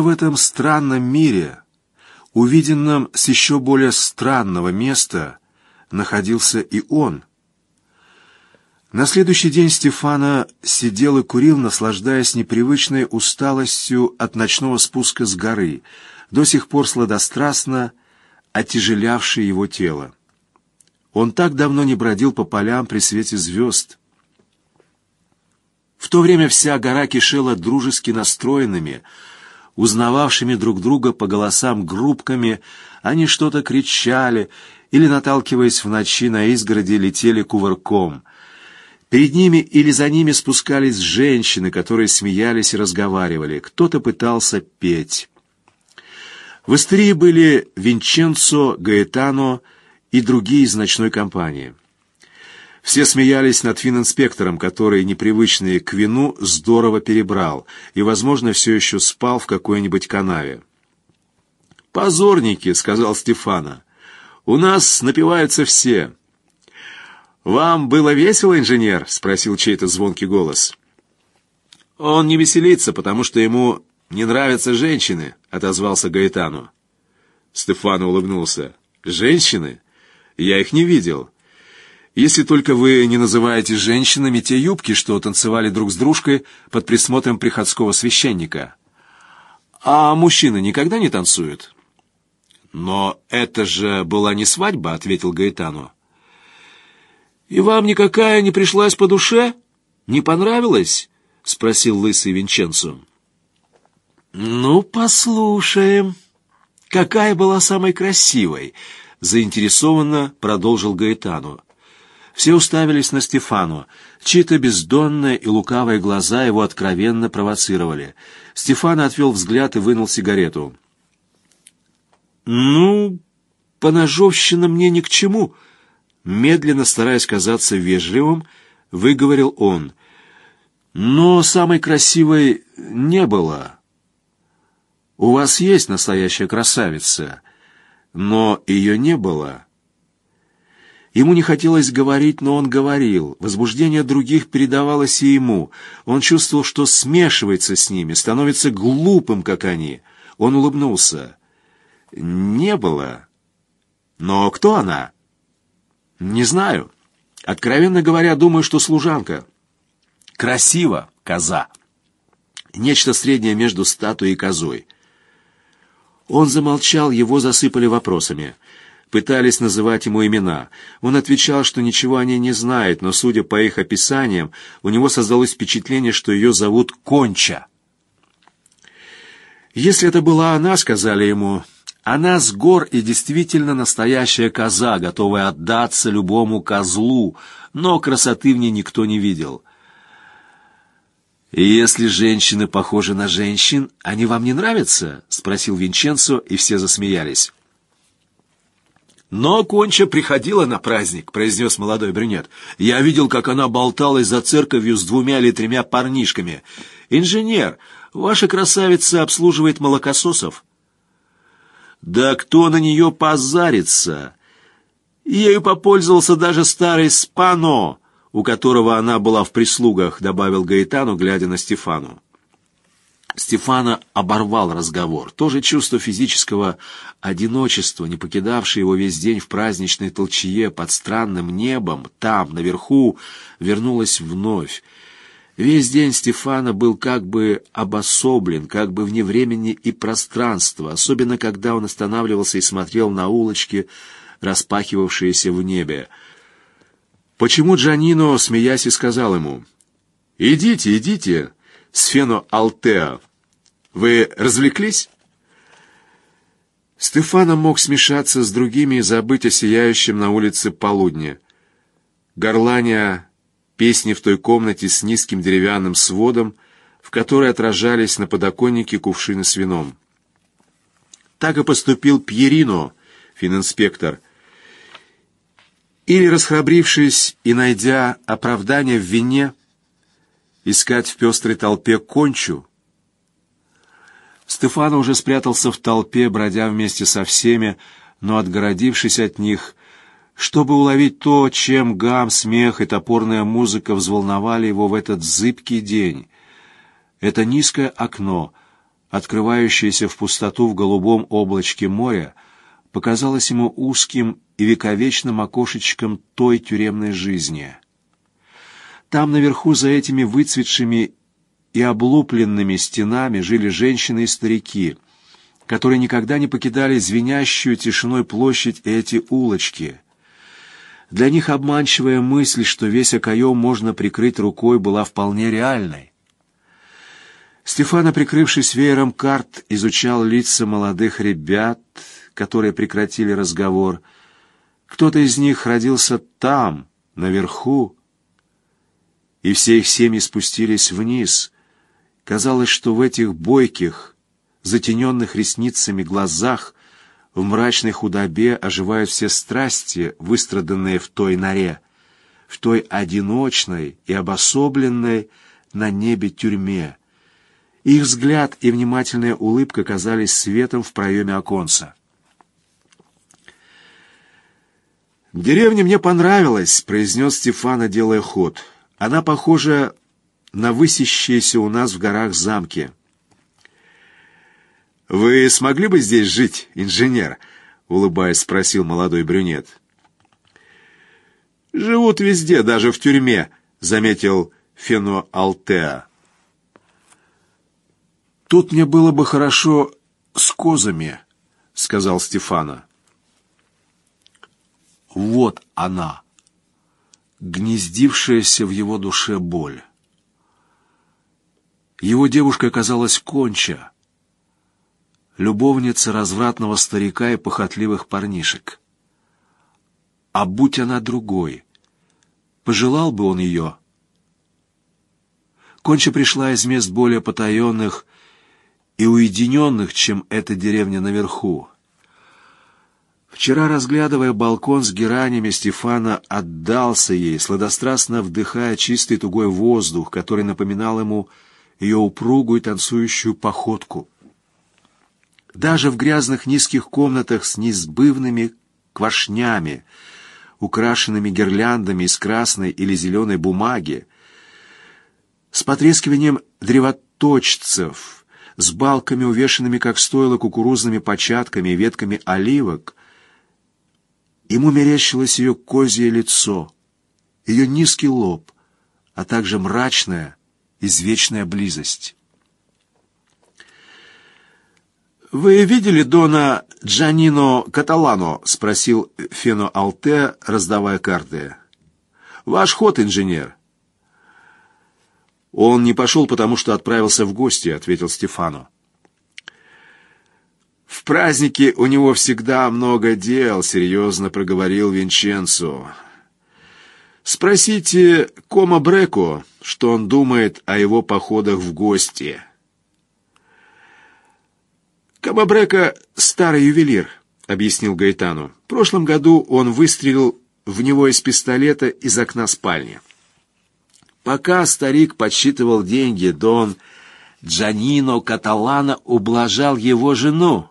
в этом странном мире, увиденном с еще более странного места, находился и он. На следующий день Стефана сидел и курил, наслаждаясь непривычной усталостью от ночного спуска с горы, до сих пор сладострастно отяжелявшей его тело. Он так давно не бродил по полям при свете звезд. В то время вся гора кишела дружески настроенными, узнававшими друг друга по голосам группками, они что-то кричали или, наталкиваясь в ночи на изгороди, летели кувырком. Перед ними или за ними спускались женщины, которые смеялись и разговаривали. Кто-то пытался петь. В Истрии были Винченцо, Гаэтано и другие из ночной компании. Все смеялись над финн-инспектором, который, непривычный к вину, здорово перебрал и, возможно, все еще спал в какой-нибудь канаве. «Позорники», — сказал Стефана, — «у нас напиваются все». «Вам было весело, инженер?» — спросил чей-то звонкий голос. «Он не веселится, потому что ему не нравятся женщины», — отозвался Гаэтану. Стефано улыбнулся. «Женщины? Я их не видел. Если только вы не называете женщинами те юбки, что танцевали друг с дружкой под присмотром приходского священника. А мужчины никогда не танцуют? Но это же была не свадьба, ответил Гаэтану. И вам никакая не пришлась по душе? Не понравилась? спросил лысый Винченцо. Ну, послушаем. Какая была самой красивой? заинтересованно продолжил Гаэтану. Все уставились на Стефану. Чьи-то бездонные и лукавые глаза его откровенно провоцировали. Стефана отвел взгляд и вынул сигарету. «Ну, поножовщина мне ни к чему», — медленно стараясь казаться вежливым, выговорил он. «Но самой красивой не было. У вас есть настоящая красавица, но ее не было». Ему не хотелось говорить, но он говорил. Возбуждение других передавалось и ему. Он чувствовал, что смешивается с ними, становится глупым, как они. Он улыбнулся. «Не было. Но кто она?» «Не знаю. Откровенно говоря, думаю, что служанка. Красиво, коза. Нечто среднее между статуей и козой». Он замолчал, его засыпали вопросами пытались называть ему имена. Он отвечал, что ничего о ней не знает, но, судя по их описаниям, у него создалось впечатление, что ее зовут Конча. «Если это была она, — сказали ему, — она с гор и действительно настоящая коза, готовая отдаться любому козлу, но красоты в ней никто не видел». «И если женщины похожи на женщин, они вам не нравятся?» — спросил Винченцо, и все засмеялись. «Но Конча приходила на праздник», — произнес молодой брюнет. «Я видел, как она болталась за церковью с двумя или тремя парнишками. Инженер, ваша красавица обслуживает молокососов». «Да кто на нее позарится?» «Ею попользовался даже старый Спано, у которого она была в прислугах», — добавил Гаэтану, глядя на Стефану. Стефана оборвал разговор. То же чувство физического одиночества, не покидавшее его весь день в праздничной толчье под странным небом, там, наверху, вернулось вновь. Весь день Стефана был как бы обособлен, как бы вне времени и пространства, особенно когда он останавливался и смотрел на улочки, распахивавшиеся в небе. Почему Джанино, смеясь, и сказал ему, «Идите, идите!» Сфено Алтеа. Вы развлеклись? Стефана мог смешаться с другими и забыть о сияющем на улице полудне. Горланя песни в той комнате с низким деревянным сводом, в которой отражались на подоконнике кувшины с вином. Так и поступил Пьерино, фининспектор. Или, расхрабрившись и найдя оправдание в вине, искать в пестрой толпе кончу. Стефано уже спрятался в толпе, бродя вместе со всеми, но отгородившись от них, чтобы уловить то, чем гам, смех и топорная музыка взволновали его в этот зыбкий день. Это низкое окно, открывающееся в пустоту в голубом облачке моря, показалось ему узким и вековечным окошечком той тюремной жизни. Там наверху за этими выцветшими и облупленными стенами жили женщины и старики, которые никогда не покидали звенящую тишиной площадь эти улочки. Для них обманчивая мысль, что весь окоем можно прикрыть рукой, была вполне реальной. Стефана, прикрывшись веером карт, изучал лица молодых ребят, которые прекратили разговор. Кто-то из них родился там, наверху, и все их семьи спустились вниз. Казалось, что в этих бойких, затененных ресницами глазах, в мрачной худобе оживают все страсти, выстраданные в той норе, в той одиночной и обособленной на небе тюрьме. Их взгляд и внимательная улыбка казались светом в проеме оконца. «Деревня мне понравилась», — произнес Стефана, делая ход. «Она похожа на высящиеся у нас в горах замки». «Вы смогли бы здесь жить, инженер?» — улыбаясь, спросил молодой брюнет. «Живут везде, даже в тюрьме», — заметил Фено Алтеа. «Тут мне было бы хорошо с козами», — сказал Стефана. Вот она, гнездившаяся в его душе боль. Его девушка оказалась конча, любовница развратного старика и похотливых парнишек. А будь она другой, пожелал бы он ее. Конча пришла из мест более потаенных и уединенных, чем эта деревня наверху. Вчера, разглядывая балкон с геранями, Стефана отдался ей, сладострастно вдыхая чистый тугой воздух, который напоминал ему ее упругую танцующую походку. Даже в грязных низких комнатах с несбывными квашнями, украшенными гирляндами из красной или зеленой бумаги, с потрескиванием древоточцев — с балками, увешанными, как стоило, кукурузными початками и ветками оливок, ему мерещилось ее козье лицо, ее низкий лоб, а также мрачная, извечная близость. «Вы видели Дона Джанино Каталано?» — спросил Фено Алте, раздавая карты. «Ваш ход, инженер». «Он не пошел, потому что отправился в гости», — ответил Стефано. «В празднике у него всегда много дел», — серьезно проговорил Винченцо. «Спросите Кома Бреко, что он думает о его походах в гости». «Кома Бреко — старый ювелир», — объяснил Гайтану. «В прошлом году он выстрелил в него из пистолета из окна спальни». Пока старик подсчитывал деньги, Дон Джанино Каталана ублажал его жену.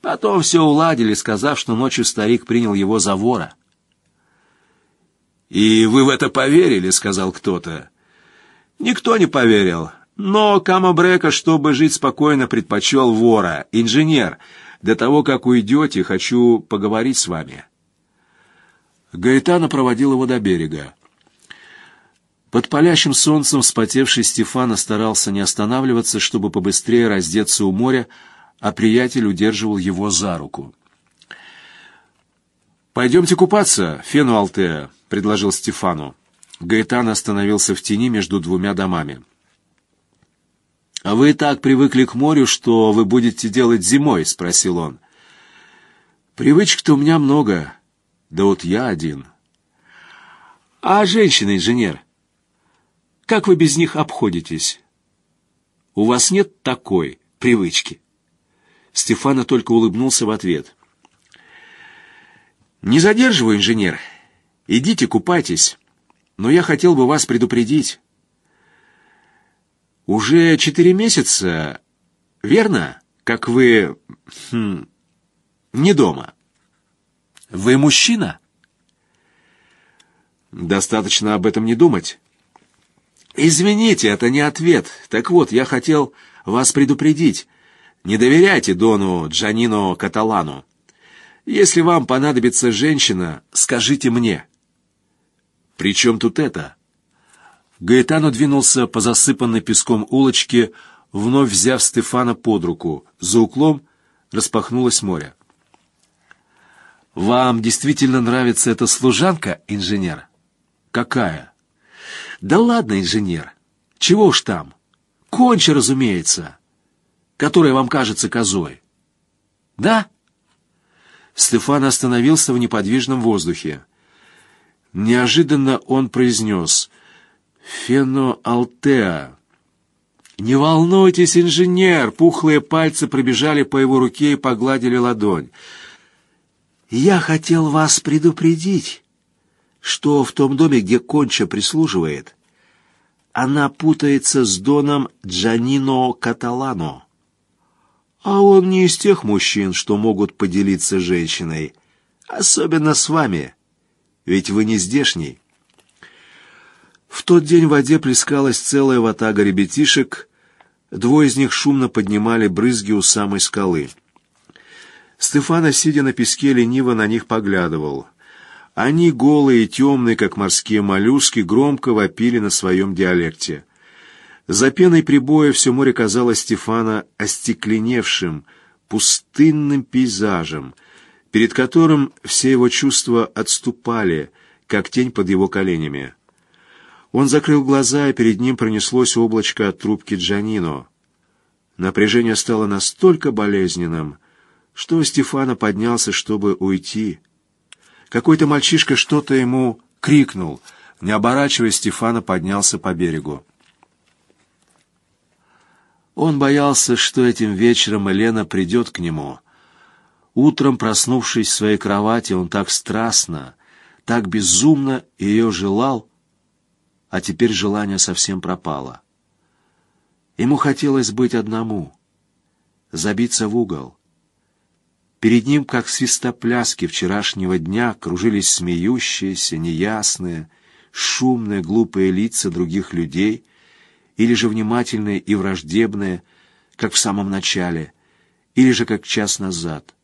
Потом все уладили, сказав, что ночью старик принял его за вора. «И вы в это поверили?» — сказал кто-то. «Никто не поверил. Но Камабрека, чтобы жить спокойно, предпочел вора. Инженер, до того, как уйдете, хочу поговорить с вами». Гаэтана проводил его до берега. Под палящим солнцем вспотевший Стефана старался не останавливаться, чтобы побыстрее раздеться у моря, а приятель удерживал его за руку. «Пойдемте купаться, Фену Алтеа», — предложил Стефану. Гаэтан остановился в тени между двумя домами. «А вы так привыкли к морю, что вы будете делать зимой?» — спросил он. «Привычек-то у меня много, да вот я один». «А женщина-инженер?» Как вы без них обходитесь? У вас нет такой привычки?» Стефана только улыбнулся в ответ. «Не задерживаю, инженер. Идите, купайтесь. Но я хотел бы вас предупредить. Уже четыре месяца, верно, как вы... Хм, не дома. Вы мужчина?» «Достаточно об этом не думать». «Извините, это не ответ. Так вот, я хотел вас предупредить. Не доверяйте Дону Джанино Каталану. Если вам понадобится женщина, скажите мне». «При чем тут это?» Гаэтано двинулся по засыпанной песком улочке, вновь взяв Стефана под руку. За углом распахнулось море. «Вам действительно нравится эта служанка, инженер?» «Какая?» «Да ладно, инженер. Чего уж там. Конча, разумеется, которая вам кажется козой». «Да?» Стефан остановился в неподвижном воздухе. Неожиданно он произнес «Феноалтеа». «Не волнуйтесь, инженер!» Пухлые пальцы пробежали по его руке и погладили ладонь. «Я хотел вас предупредить, что в том доме, где Конча прислуживает, она путается с Доном Джанино Каталано. А он не из тех мужчин, что могут поделиться женщиной, особенно с вами, ведь вы не здешний». В тот день в воде плескалась целая ватага ребятишек, двое из них шумно поднимали брызги у самой скалы. Стефана, сидя на песке, лениво на них поглядывал. Они, голые и темные, как морские моллюски, громко вопили на своем диалекте. За пеной прибоя все море казалось Стефана остекленевшим, пустынным пейзажем, перед которым все его чувства отступали, как тень под его коленями. Он закрыл глаза, и перед ним пронеслось облачко от трубки Джанино. Напряжение стало настолько болезненным, что Стефана поднялся, чтобы уйти. Какой-то мальчишка что-то ему крикнул. Не оборачиваясь, Стефана поднялся по берегу. Он боялся, что этим вечером Елена придет к нему. Утром, проснувшись в своей кровати, он так страстно, так безумно ее желал, а теперь желание совсем пропало. Ему хотелось быть одному, забиться в угол. Перед ним, как свистопляски вчерашнего дня, кружились смеющиеся, неясные, шумные, глупые лица других людей, или же внимательные и враждебные, как в самом начале, или же как час назад.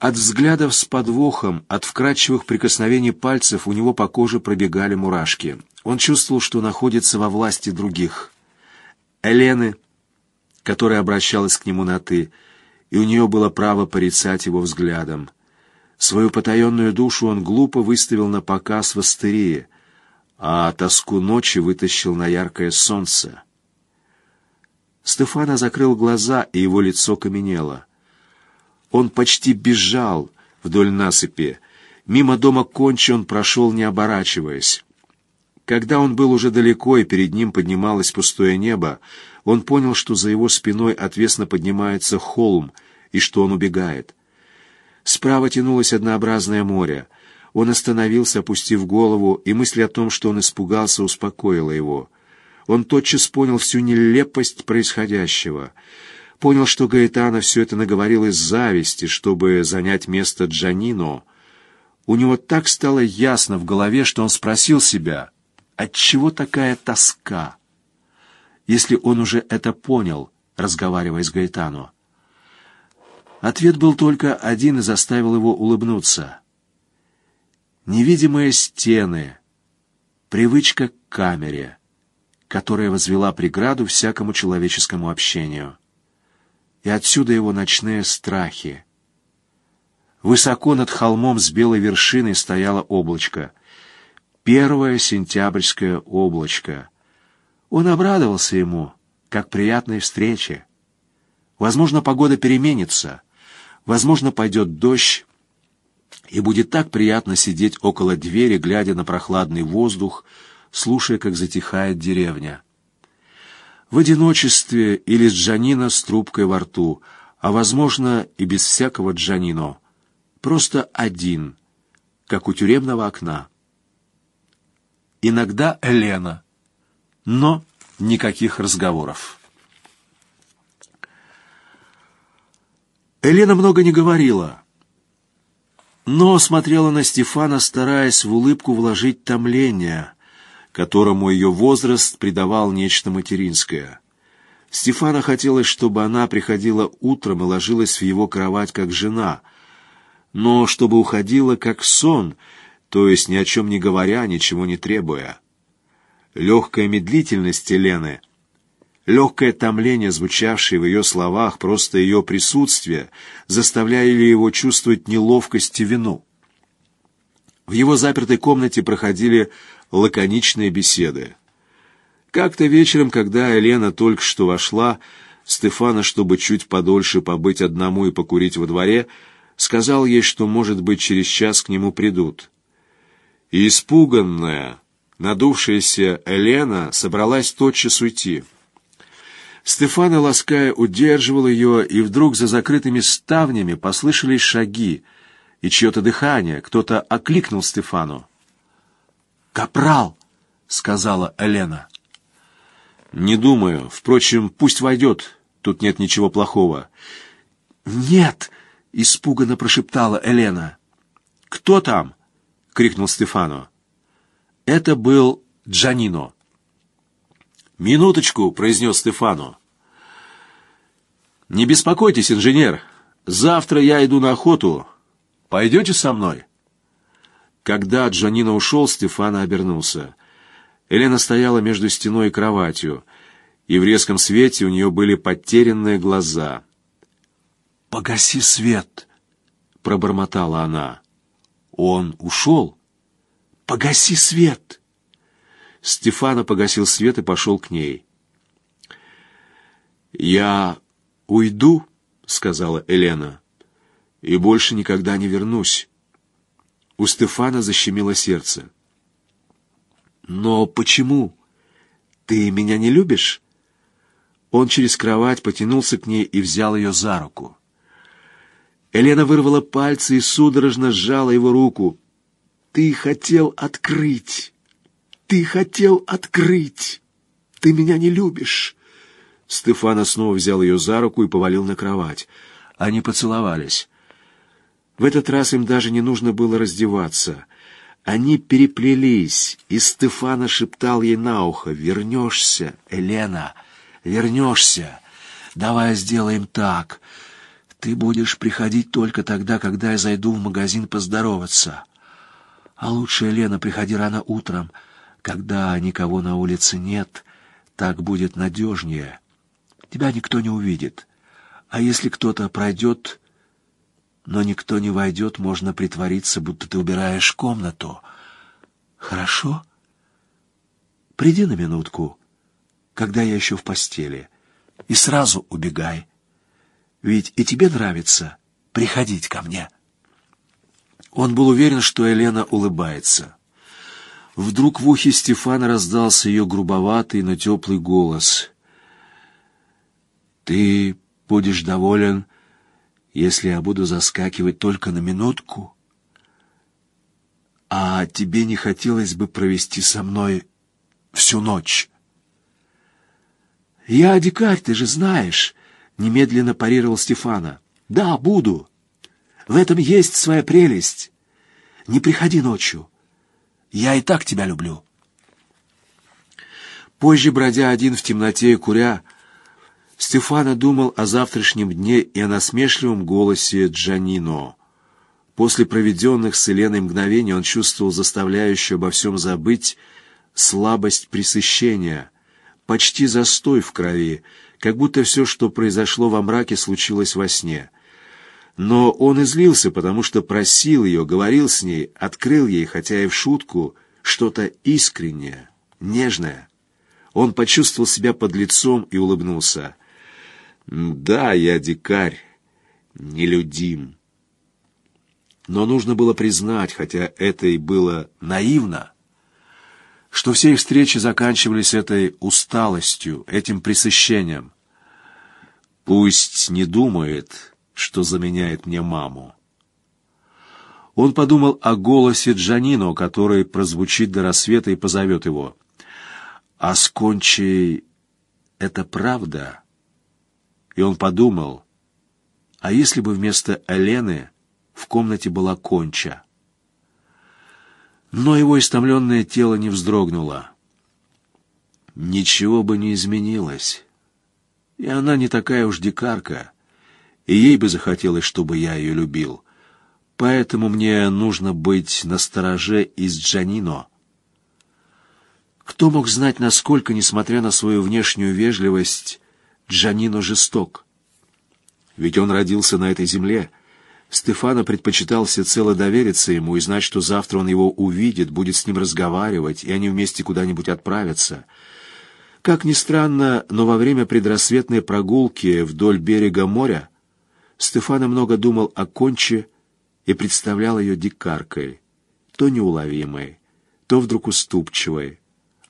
От взглядов с подвохом, от вкрадчивых прикосновений пальцев у него по коже пробегали мурашки. Он чувствовал, что находится во власти других. Элены, которая обращалась к нему на «ты», и у нее было право порицать его взглядом. Свою потаенную душу он глупо выставил на показ в астерии, а тоску ночи вытащил на яркое солнце. Стефана закрыл глаза, и его лицо каменело. Он почти бежал вдоль насыпи. Мимо дома Кончи он прошел, не оборачиваясь. Когда он был уже далеко, и перед ним поднималось пустое небо, он понял, что за его спиной отвесно поднимается холм, и что он убегает. Справа тянулось однообразное море. Он остановился, опустив голову, и мысль о том, что он испугался, успокоила его. Он тотчас понял всю нелепость происходящего — Понял, что Гаэтана все это наговорил из зависти, чтобы занять место Джанино. У него так стало ясно в голове, что он спросил себя, отчего такая тоска? Если он уже это понял, разговаривая с Гаэтано. Ответ был только один и заставил его улыбнуться. Невидимые стены, привычка к камере, которая возвела преграду всякому человеческому общению и отсюда его ночные страхи. Высоко над холмом с белой вершиной стояло облачко. Первое сентябрьское облачко. Он обрадовался ему, как приятной встрече. Возможно, погода переменится. Возможно, пойдет дождь, и будет так приятно сидеть около двери, глядя на прохладный воздух, слушая, как затихает деревня в одиночестве или с Джанино с трубкой во рту, а, возможно, и без всякого Джанино. Просто один, как у тюремного окна. Иногда Елена, но никаких разговоров. Елена много не говорила, но смотрела на Стефана, стараясь в улыбку вложить томление, которому ее возраст придавал нечто материнское. Стефана хотелось, чтобы она приходила утром и ложилась в его кровать как жена, но чтобы уходила как сон, то есть ни о чем не говоря, ничего не требуя. Легкая медлительность Елены, легкое томление, звучавшее в ее словах, просто ее присутствие, заставляли его чувствовать неловкость и вину. В его запертой комнате проходили лаконичные беседы. Как-то вечером, когда Елена только что вошла, Стефана, чтобы чуть подольше побыть одному и покурить во дворе, сказал ей, что, может быть, через час к нему придут. И испуганная, надувшаяся Елена собралась тотчас уйти. Стефана, лаская, удерживал ее, и вдруг за закрытыми ставнями послышались шаги и чье-то дыхание. Кто-то окликнул Стефану. «Капрал!» — сказала Елена. «Не думаю. Впрочем, пусть войдет. Тут нет ничего плохого». «Нет!» — испуганно прошептала Елена. «Кто там?» — крикнул Стефано. Это был Джанино. «Минуточку!» — произнес Стефано. «Не беспокойтесь, инженер. Завтра я иду на охоту. Пойдете со мной?» Когда Джанино ушел, Стефано обернулся. Елена стояла между стеной и кроватью, и в резком свете у нее были потерянные глаза. «Погаси свет!» — пробормотала она. «Он ушел?» «Погаси свет!» Стефана погасил свет и пошел к ней. «Я уйду», — сказала Елена, — «и больше никогда не вернусь». У Стефана защемило сердце. «Но почему? Ты меня не любишь?» Он через кровать потянулся к ней и взял ее за руку. Елена вырвала пальцы и судорожно сжала его руку. «Ты хотел открыть! Ты хотел открыть! Ты меня не любишь!» Стефана снова взял ее за руку и повалил на кровать. Они поцеловались. В этот раз им даже не нужно было раздеваться — они переплелись, и Стефана шептал ей на ухо, «Вернешься, Елена, вернешься. Давай сделаем так. Ты будешь приходить только тогда, когда я зайду в магазин поздороваться. А лучше, Елена, приходи рано утром, когда никого на улице нет. Так будет надежнее. Тебя никто не увидит. А если кто-то пройдет, но никто не войдет, можно притвориться, будто ты убираешь комнату. Хорошо? Приди на минутку, когда я еще в постели, и сразу убегай. Ведь и тебе нравится приходить ко мне. Он был уверен, что Елена улыбается. Вдруг в ухе Стефана раздался ее грубоватый, но теплый голос. «Ты будешь доволен, если я буду заскакивать только на минутку? А тебе не хотелось бы провести со мной всю ночь? Я дикарь, ты же знаешь, немедленно парировал Стефана. Да, буду. В этом есть своя прелесть. Не приходи ночью. Я и так тебя люблю. Позже, бродя один в темноте и куря, Стефано думал о завтрашнем дне и о насмешливом голосе Джанино. После проведенных с Еленой мгновений он чувствовал заставляющую обо всем забыть слабость пресыщения, почти застой в крови, как будто все, что произошло во мраке, случилось во сне. Но он излился, потому что просил ее, говорил с ней, открыл ей, хотя и в шутку, что-то искреннее, нежное. Он почувствовал себя под лицом и улыбнулся. Да, я дикарь, нелюдим. Но нужно было признать, хотя это и было наивно, что все их встречи заканчивались этой усталостью, этим пресыщением. Пусть не думает, что заменяет мне маму. Он подумал о голосе Джанино, который прозвучит до рассвета и позовет его. «А с Кончей это правда?» И он подумал, а если бы вместо Елены в комнате была Конча? Но его истомленное тело не вздрогнуло. ничего бы не изменилось. И она не такая уж дикарка, и ей бы захотелось, чтобы я ее любил. Поэтому мне нужно быть настороже из Джанино. Кто мог знать, насколько, несмотря на свою внешнюю вежливость, Джанино жесток? Ведь он родился на этой земле. Стефано предпочитал всецело довериться ему и знать, что завтра он его увидит, будет с ним разговаривать, и они вместе куда-нибудь отправятся. Как ни странно, но во время предрассветной прогулки вдоль берега моря Стефано много думал о Конче и представлял ее дикаркой, то неуловимой, то вдруг уступчивой,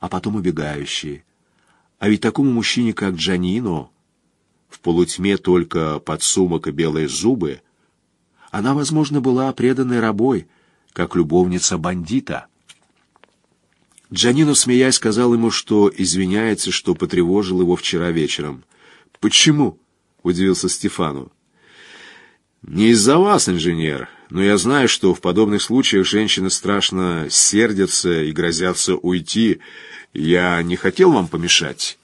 а потом убегающей. А ведь такому мужчине, как Джанино, в полутьме только подсумок и белые зубы, она, возможно, была преданной рабой, как любовница бандита. Джанино, смеясь, сказал ему, что извиняется, что потревожил его вчера вечером. «Почему?» — удивился Стефану. «Не из-за вас, инженер, но я знаю, что в подобных случаях женщины страшно сердятся и грозятся уйти. Я не хотел вам помешать».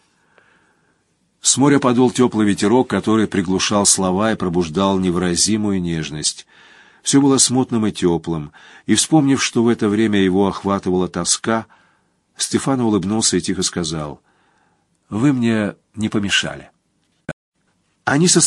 С моря подул теплый ветерок, который приглушал слова и пробуждал невыразимую нежность. Все было смутным и теплым, и, вспомнив, что в это время его охватывала тоска, Стефан улыбнулся и тихо сказал, «Вы мне не помешали». Они со